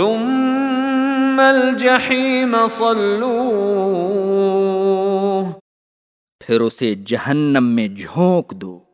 ثم الجحیم صلوه. پھر اسے جہنم میں جھونک دو۔